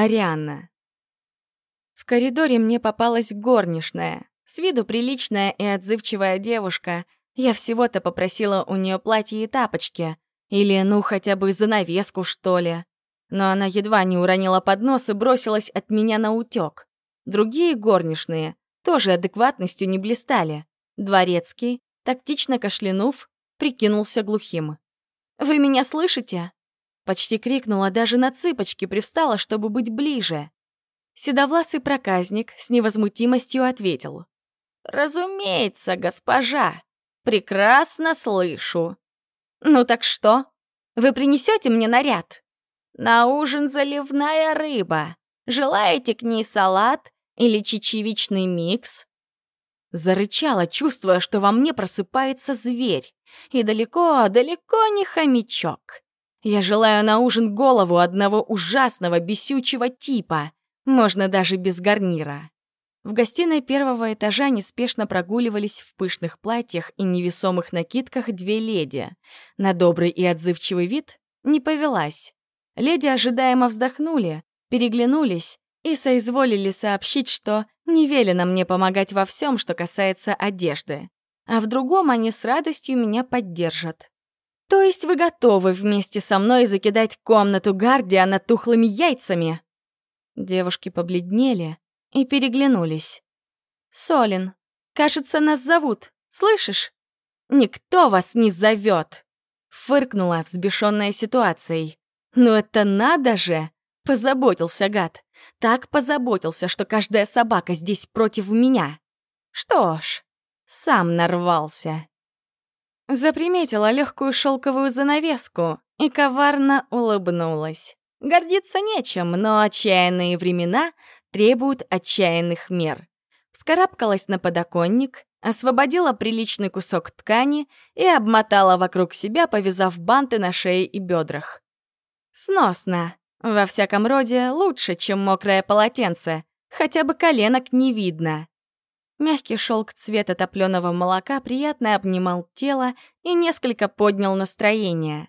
Арианна. В коридоре мне попалась горничная. С виду приличная и отзывчивая девушка. Я всего-то попросила у нее платье и тапочки. Или, ну, хотя бы занавеску, что ли. Но она едва не уронила поднос и бросилась от меня на утёк. Другие горничные тоже адекватностью не блистали. Дворецкий, тактично кашлянув, прикинулся глухим. «Вы меня слышите?» Почти крикнула, даже на цыпочки привстала, чтобы быть ближе. Седовласый проказник с невозмутимостью ответил. «Разумеется, госпожа. Прекрасно слышу. Ну так что? Вы принесете мне наряд? На ужин заливная рыба. Желаете к ней салат или чечевичный микс?» Зарычала, чувствуя, что во мне просыпается зверь. И далеко, далеко не хомячок. Я желаю на ужин голову одного ужасного бесючего типа, можно даже без гарнира. В гостиной первого этажа неспешно прогуливались в пышных платьях и невесомых накидках две леди. На добрый и отзывчивый вид не повелась. Леди ожидаемо вздохнули, переглянулись и соизволили сообщить, что не велено мне помогать во всем, что касается одежды. А в другом они с радостью меня поддержат. То есть вы готовы вместе со мной закидать комнату Гардиана тухлыми яйцами? Девушки побледнели и переглянулись. Солин, кажется, нас зовут, слышишь? Никто вас не зовет! Фыркнула, взбешенная ситуацией. Ну это надо же! Позаботился гад. Так позаботился, что каждая собака здесь против меня. Что ж, сам нарвался. Заприметила легкую шелковую занавеску и коварно улыбнулась. Гордиться нечем, но отчаянные времена требуют отчаянных мер. Вскарабкалась на подоконник, освободила приличный кусок ткани и обмотала вокруг себя, повязав банты на шее и бедрах. Сносно. Во всяком роде, лучше, чем мокрое полотенце. Хотя бы коленок не видно. Мягкий шелк цвета топленого молока приятно обнимал тело и несколько поднял настроение.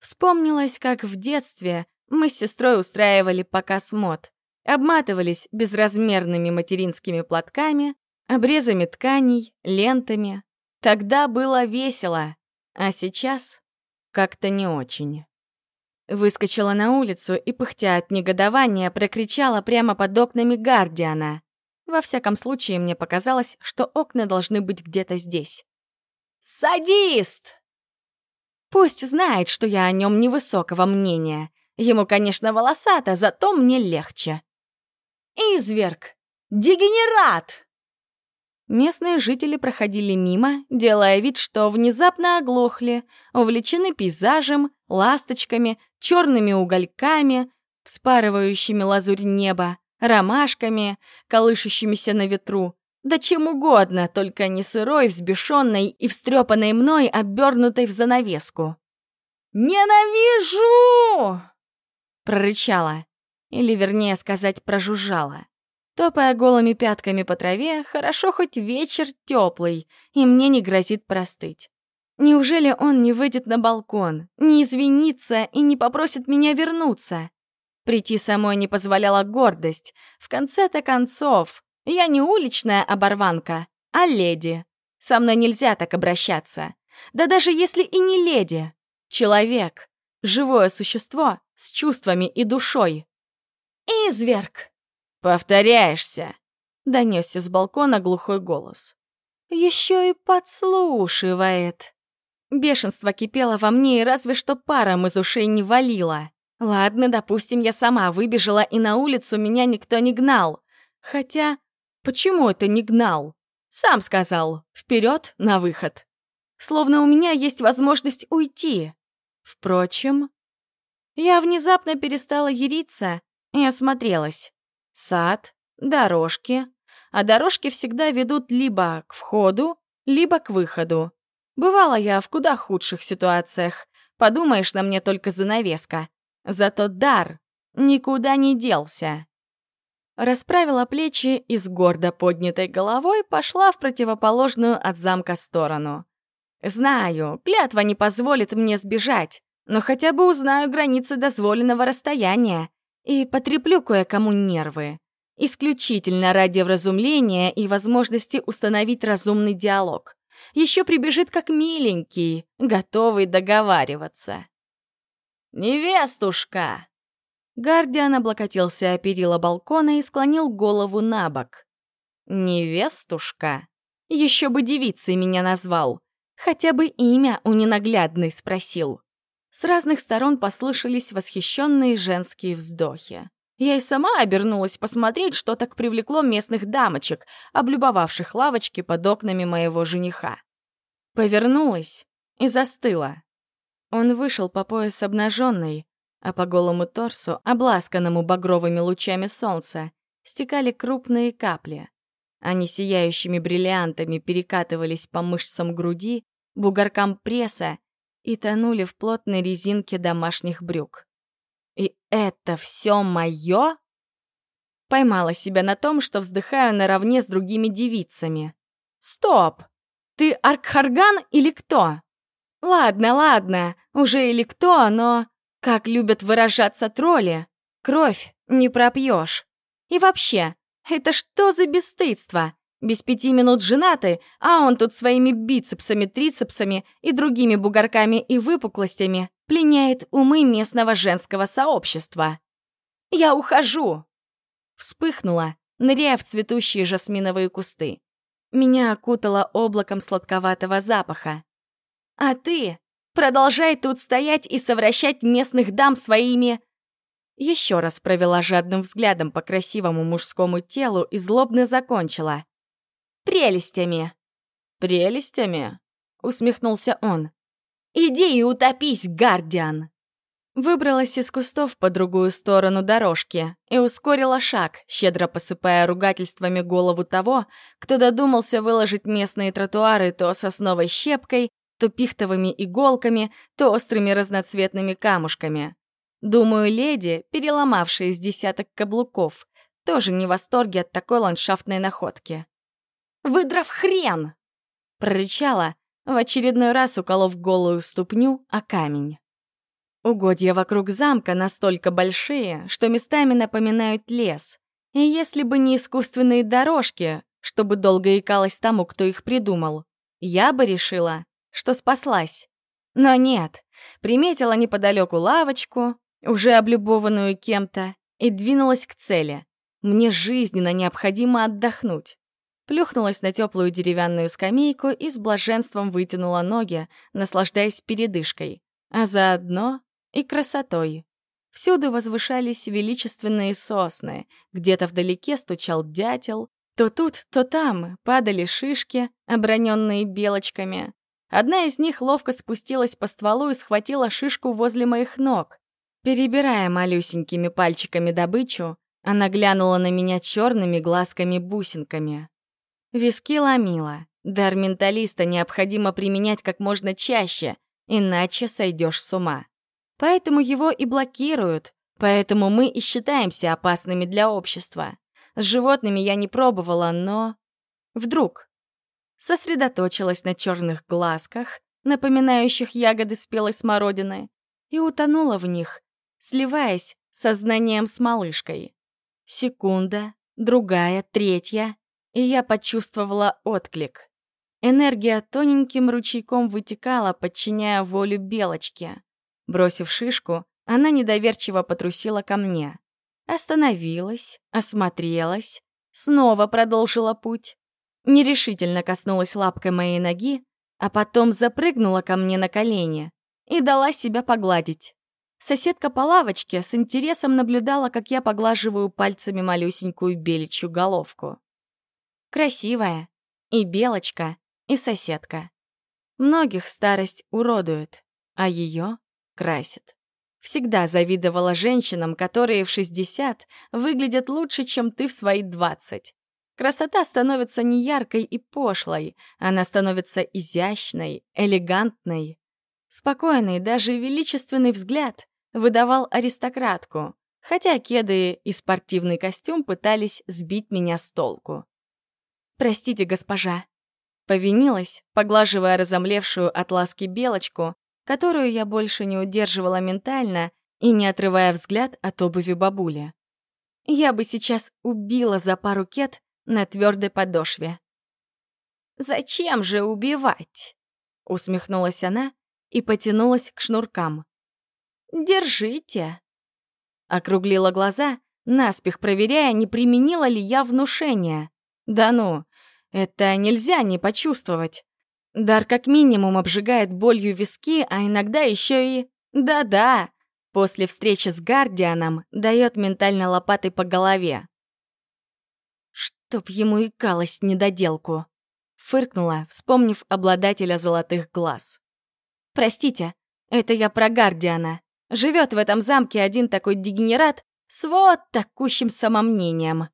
Вспомнилось, как в детстве мы с сестрой устраивали показ мод. Обматывались безразмерными материнскими платками, обрезами тканей, лентами. Тогда было весело, а сейчас как-то не очень. Выскочила на улицу и, пыхтя от негодования, прокричала прямо под окнами Гардиана. Во всяком случае, мне показалось, что окна должны быть где-то здесь. «Садист!» Пусть знает, что я о нем невысокого мнения. Ему, конечно, волосато, зато мне легче. «Изверг! Дегенерат!» Местные жители проходили мимо, делая вид, что внезапно оглохли, увлечены пейзажем, ласточками, черными угольками, вспарывающими лазурь неба ромашками, колышущимися на ветру, да чем угодно, только не сырой, взбешенной и встрепанной мной, обернутой в занавеску. «Ненавижу!» прорычала, или, вернее сказать, прожужжала. Топая голыми пятками по траве, хорошо хоть вечер теплый, и мне не грозит простыть. Неужели он не выйдет на балкон, не извинится и не попросит меня вернуться? Прийти самой не позволяла гордость. В конце-то концов, я не уличная оборванка, а леди. Со мной нельзя так обращаться. Да даже если и не леди. Человек. Живое существо с чувствами и душой. «Изверг!» «Повторяешься!» — донесся с балкона глухой голос. «Еще и подслушивает!» Бешенство кипело во мне, и разве что паром из ушей не валило. Ладно, допустим, я сама выбежала, и на улицу меня никто не гнал. Хотя, почему это не гнал? Сам сказал, вперед на выход. Словно у меня есть возможность уйти. Впрочем, я внезапно перестала яриться и осмотрелась. Сад, дорожки. А дорожки всегда ведут либо к входу, либо к выходу. Бывала я в куда худших ситуациях. Подумаешь, на мне только занавеска. Зато дар никуда не делся. Расправила плечи и с гордо поднятой головой пошла в противоположную от замка сторону. Знаю, клятва не позволит мне сбежать, но хотя бы узнаю границы дозволенного расстояния. и потреплю кое-кому нервы. Исключительно ради вразумления и возможности установить разумный диалог. Еще прибежит как миленький, готовый договариваться. «Невестушка!» Гардиан облокотился о перила балкона и склонил голову на бок. «Невестушка? Еще бы девицей меня назвал. Хотя бы имя у ненаглядной спросил». С разных сторон послышались восхищенные женские вздохи. Я и сама обернулась посмотреть, что так привлекло местных дамочек, облюбовавших лавочки под окнами моего жениха. Повернулась и застыла. Он вышел по пояс обнаженный, а по голому торсу, обласканному багровыми лучами солнца, стекали крупные капли. Они сияющими бриллиантами перекатывались по мышцам груди, бугоркам пресса и тонули в плотной резинке домашних брюк. И это все мое? Поймала себя на том, что вздыхаю наравне с другими девицами. Стоп! Ты Аркхарган или кто? Ладно, ладно, уже или кто, но... Как любят выражаться тролли, кровь не пропьешь. И вообще, это что за бесстыдство? Без пяти минут женаты, а он тут своими бицепсами, трицепсами и другими бугорками и выпуклостями пленяет умы местного женского сообщества. «Я ухожу!» Вспыхнула, ныряя в цветущие жасминовые кусты. Меня окутало облаком сладковатого запаха. «А ты продолжай тут стоять и совращать местных дам своими...» Еще раз провела жадным взглядом по красивому мужскому телу и злобно закончила прелестями». «Прелестями?» — усмехнулся он. «Иди и утопись, Гардиан!» Выбралась из кустов по другую сторону дорожки и ускорила шаг, щедро посыпая ругательствами голову того, кто додумался выложить местные тротуары то сосновой щепкой, то пихтовыми иголками, то острыми разноцветными камушками. Думаю, леди, переломавшие с десяток каблуков, тоже не в восторге от такой ландшафтной находки. Выдрав хрен!» Прорычала, в очередной раз уколов голую ступню о камень. Угодья вокруг замка настолько большие, что местами напоминают лес. И если бы не искусственные дорожки, чтобы долго икалось тому, кто их придумал, я бы решила, что спаслась. Но нет, приметила неподалеку лавочку, уже облюбованную кем-то, и двинулась к цели. Мне жизненно необходимо отдохнуть плюхнулась на теплую деревянную скамейку и с блаженством вытянула ноги, наслаждаясь передышкой, а заодно и красотой. Всюду возвышались величественные сосны, где-то вдалеке стучал дятел, то тут, то там падали шишки, оброненные белочками. Одна из них ловко спустилась по стволу и схватила шишку возле моих ног. Перебирая малюсенькими пальчиками добычу, она глянула на меня черными глазками-бусинками. Виски ломила. Дар менталиста необходимо применять как можно чаще, иначе сойдешь с ума. Поэтому его и блокируют, поэтому мы и считаемся опасными для общества. С животными я не пробовала, но... Вдруг сосредоточилась на черных глазках, напоминающих ягоды спелой смородины, и утонула в них, сливаясь сознанием с малышкой. Секунда, другая, третья и я почувствовала отклик. Энергия тоненьким ручейком вытекала, подчиняя волю белочки. Бросив шишку, она недоверчиво потрусила ко мне. Остановилась, осмотрелась, снова продолжила путь. Нерешительно коснулась лапкой моей ноги, а потом запрыгнула ко мне на колени и дала себя погладить. Соседка по лавочке с интересом наблюдала, как я поглаживаю пальцами малюсенькую беличью головку. Красивая. И белочка, и соседка. Многих старость уродует, а ее красит. Всегда завидовала женщинам, которые в 60 выглядят лучше, чем ты в свои 20. Красота становится не яркой и пошлой, она становится изящной, элегантной. Спокойный, даже величественный взгляд выдавал аристократку, хотя кеды и спортивный костюм пытались сбить меня с толку. «Простите, госпожа». Повинилась, поглаживая разомлевшую от ласки белочку, которую я больше не удерживала ментально и не отрывая взгляд от обуви бабули. Я бы сейчас убила за пару кет на твердой подошве. «Зачем же убивать?» — усмехнулась она и потянулась к шнуркам. «Держите!» Округлила глаза, наспех проверяя, не применила ли я внушение. Да ну, это нельзя не почувствовать. Дар как минимум обжигает болью виски, а иногда еще и... Да-да, после встречи с Гардианом дает ментально лопатой по голове. Чтоб ему икалось недоделку. Фыркнула, вспомнив обладателя золотых глаз. «Простите, это я про Гардиана. Живет в этом замке один такой дегенерат с вот такущим самомнением».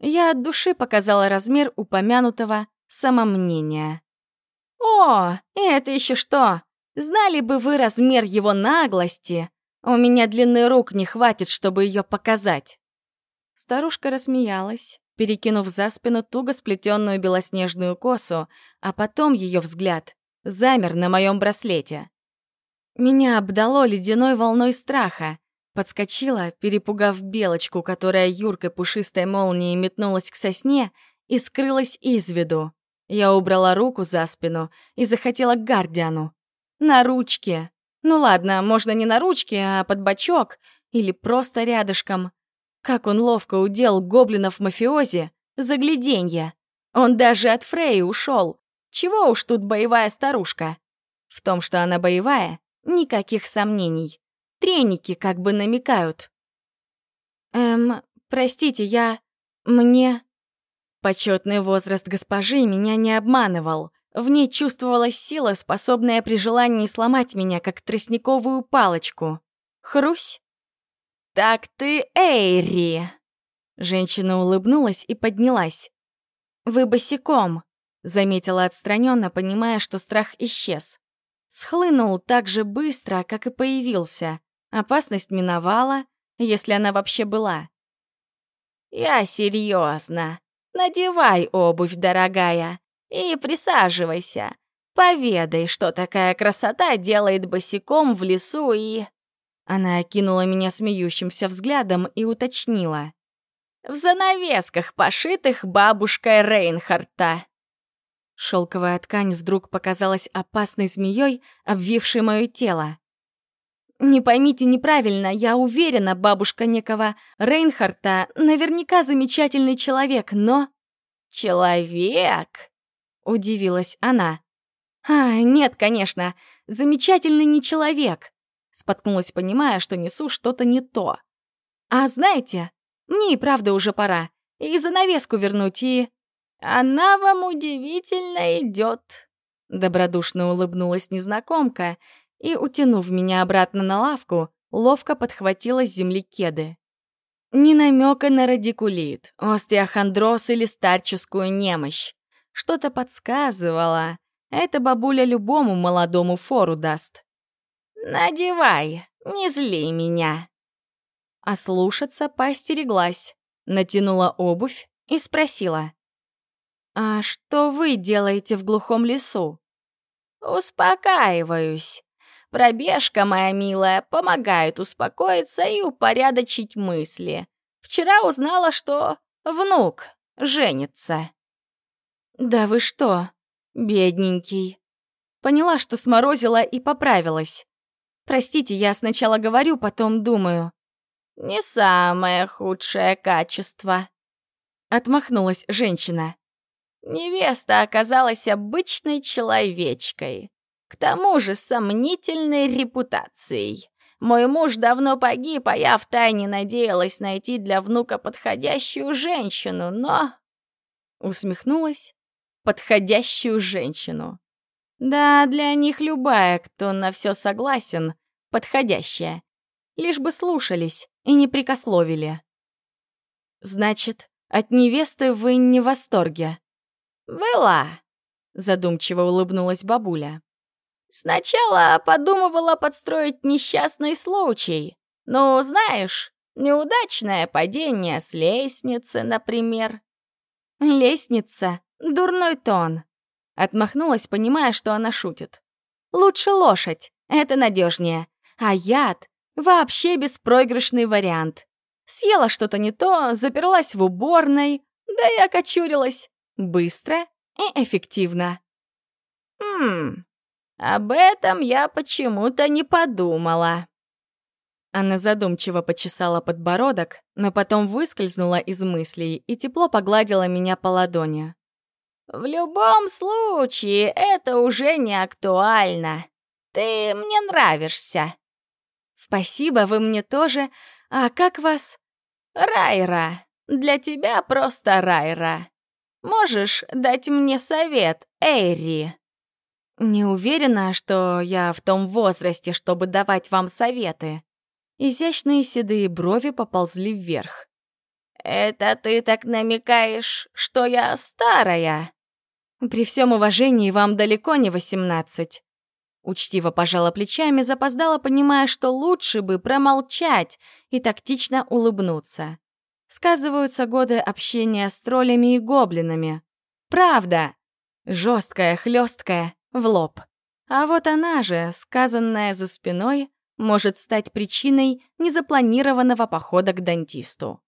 Я от души показала размер упомянутого самомнения. «О, это еще что? Знали бы вы размер его наглости? У меня длины рук не хватит, чтобы ее показать». Старушка рассмеялась, перекинув за спину туго сплетенную белоснежную косу, а потом ее взгляд замер на моем браслете. Меня обдало ледяной волной страха. Подскочила, перепугав белочку, которая юркой пушистой молнией метнулась к сосне и скрылась из виду. Я убрала руку за спину и захотела к Гардиану. На ручке. Ну ладно, можно не на ручке, а под бочок или просто рядышком. Как он ловко удел гоблинов-мафиози, загляденье. Он даже от Фреи ушел. Чего уж тут боевая старушка. В том, что она боевая, никаких сомнений. Треники как бы намекают. Эм, простите, я... мне... Почетный возраст госпожи меня не обманывал. В ней чувствовалась сила, способная при желании сломать меня, как тростниковую палочку. Хрусь. «Так ты Эйри!» Женщина улыбнулась и поднялась. «Вы босиком», — заметила отстраненно, понимая, что страх исчез. Схлынул так же быстро, как и появился. Опасность миновала, если она вообще была. «Я серьезно. Надевай обувь, дорогая, и присаживайся. Поведай, что такая красота делает босиком в лесу и...» Она окинула меня смеющимся взглядом и уточнила. «В занавесках, пошитых бабушкой Рейнхарта». Шелковая ткань вдруг показалась опасной змеей, обвившей мое тело. Не поймите неправильно, я уверена, бабушка некого Рейнхарта наверняка замечательный человек, но... Человек? Удивилась она. А, нет, конечно, замечательный не человек. Споткнулась, понимая, что несу что-то не то. А знаете, мне и правда уже пора. И занавеску вернуть, и... Она вам удивительно идет. Добродушно улыбнулась незнакомка и, утянув меня обратно на лавку, ловко подхватила с земли кеды. Ни намека на радикулит, остеохондроз или старческую немощь. Что-то подсказывало. Эта бабуля любому молодому фору даст. «Надевай, не зли меня!» А слушаться поостереглась, натянула обувь и спросила. «А что вы делаете в глухом лесу?» «Успокаиваюсь. Пробежка, моя милая, помогает успокоиться и упорядочить мысли. Вчера узнала, что внук женится». «Да вы что, бедненький?» Поняла, что сморозила и поправилась. «Простите, я сначала говорю, потом думаю». «Не самое худшее качество», — отмахнулась женщина. Невеста оказалась обычной человечкой. К тому же сомнительной репутацией. Мой муж давно погиб, а я втайне надеялась найти для внука подходящую женщину, но... Усмехнулась. Подходящую женщину. Да, для них любая, кто на все согласен, подходящая. Лишь бы слушались и не прикословили. Значит, от невесты вы не в восторге? «Была», — задумчиво улыбнулась бабуля. «Сначала подумывала подстроить несчастный случай. Ну, знаешь, неудачное падение с лестницы, например». «Лестница? Дурной тон», — отмахнулась, понимая, что она шутит. «Лучше лошадь, это надежнее. А яд? Вообще беспроигрышный вариант. Съела что-то не то, заперлась в уборной, да и окочурилась. Быстро и эффективно. Хм, об этом я почему-то не подумала. Она задумчиво почесала подбородок, но потом выскользнула из мыслей и тепло погладила меня по ладони. «В любом случае, это уже не актуально. Ты мне нравишься». «Спасибо, вы мне тоже. А как вас?» «Райра. Для тебя просто Райра. Можешь дать мне совет, Эйри?» «Не уверена, что я в том возрасте, чтобы давать вам советы». Изящные седые брови поползли вверх. «Это ты так намекаешь, что я старая?» «При всем уважении вам далеко не восемнадцать». Учтиво пожала плечами, запоздала, понимая, что лучше бы промолчать и тактично улыбнуться. Сказываются годы общения с троллями и гоблинами. Правда! Жесткая, хлесткая, в лоб. А вот она же, сказанная за спиной, может стать причиной незапланированного похода к дантисту.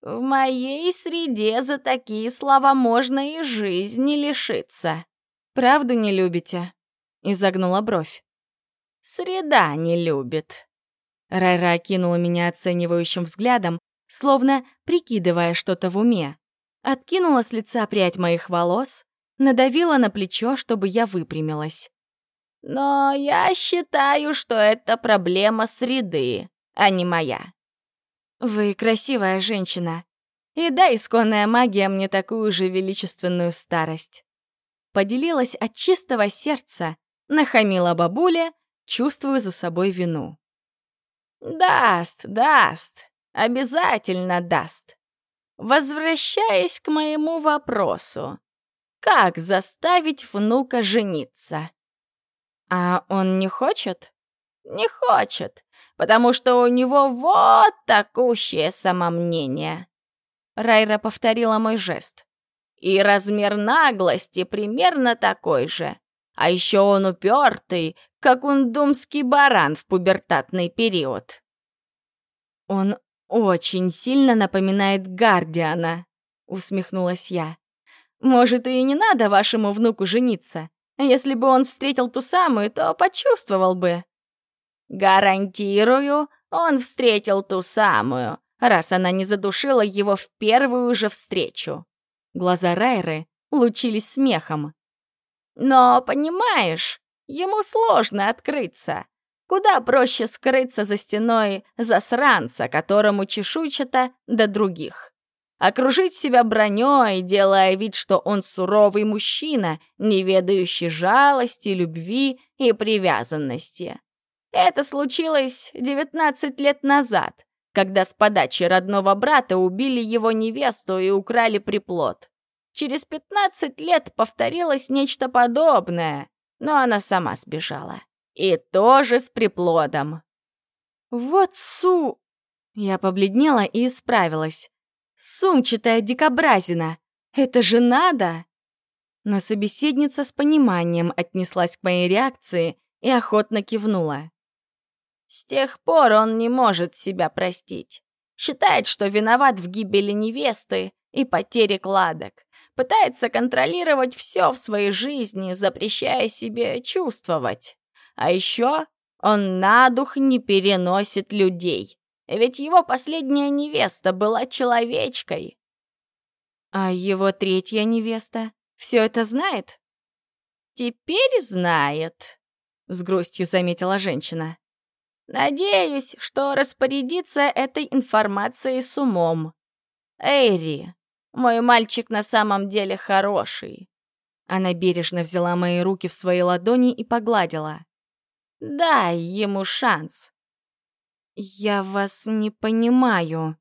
«В моей среде за такие слова можно и жизни лишиться». «Правду не любите?» — изогнула бровь. «Среда не любит». Райра окинула меня оценивающим взглядом, словно прикидывая что-то в уме. Откинула с лица прядь моих волос, надавила на плечо, чтобы я выпрямилась. Но я считаю, что это проблема среды, а не моя. Вы красивая женщина. И да, исконная магия мне такую же величественную старость. Поделилась от чистого сердца, нахамила бабуле, чувствую за собой вину. Даст, даст, обязательно даст. Возвращаясь к моему вопросу. Как заставить внука жениться? «А он не хочет?» «Не хочет, потому что у него вот такущее самомнение». Райра повторила мой жест. «И размер наглости примерно такой же. А еще он упертый, как ундумский баран в пубертатный период». «Он очень сильно напоминает Гардиана», — усмехнулась я. «Может, и не надо вашему внуку жениться? Если бы он встретил ту самую, то почувствовал бы. Гарантирую, он встретил ту самую, раз она не задушила его в первую же встречу. Глаза Райры лучились смехом. Но, понимаешь, ему сложно открыться. Куда проще скрыться за стеной засранца, которому чешуйчато до других окружить себя броней, делая вид, что он суровый мужчина, не ведающий жалости, любви и привязанности. Это случилось 19 лет назад, когда с подачи родного брата убили его невесту и украли приплод. Через 15 лет повторилось нечто подобное, но она сама сбежала. И тоже с приплодом. «Вот су...» Я побледнела и исправилась. Сумчатая дикобразина! Это же надо!» Но собеседница с пониманием отнеслась к моей реакции и охотно кивнула. «С тех пор он не может себя простить. Считает, что виноват в гибели невесты и потере кладок. Пытается контролировать все в своей жизни, запрещая себе чувствовать. А еще он на дух не переносит людей. Ведь его последняя невеста была человечкой. А его третья невеста все это знает? Теперь знает, с грустью заметила женщина. Надеюсь, что распорядится этой информацией с умом. Эйри, мой мальчик на самом деле хороший. Она бережно взяла мои руки в свои ладони и погладила. Дай ему шанс. «Я вас не понимаю».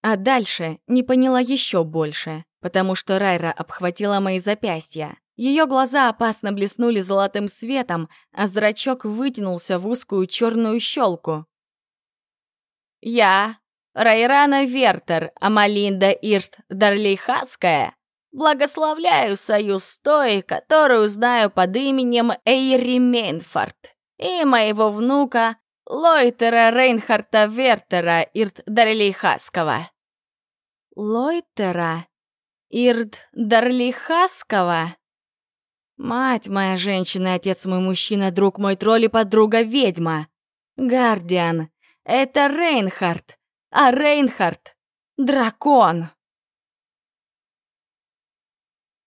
А дальше не поняла еще больше, потому что Райра обхватила мои запястья. Ее глаза опасно блеснули золотым светом, а зрачок вытянулся в узкую черную щелку. «Я, Райрана Вертер, Амалинда Ирт Дарлейхаская, благословляю союз той, которую знаю под именем Эйри Мейнфорд, и моего внука Лойтера Рейнхарта Вертера Ирт Дарлейхаскова. Лойтера Ирт Дарлейхаскова? Мать моя женщина, отец мой мужчина, друг мой тролль и подруга ведьма. Гардиан, это Рейнхард, а Рейнхард — дракон.